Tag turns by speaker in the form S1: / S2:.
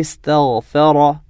S1: استغفر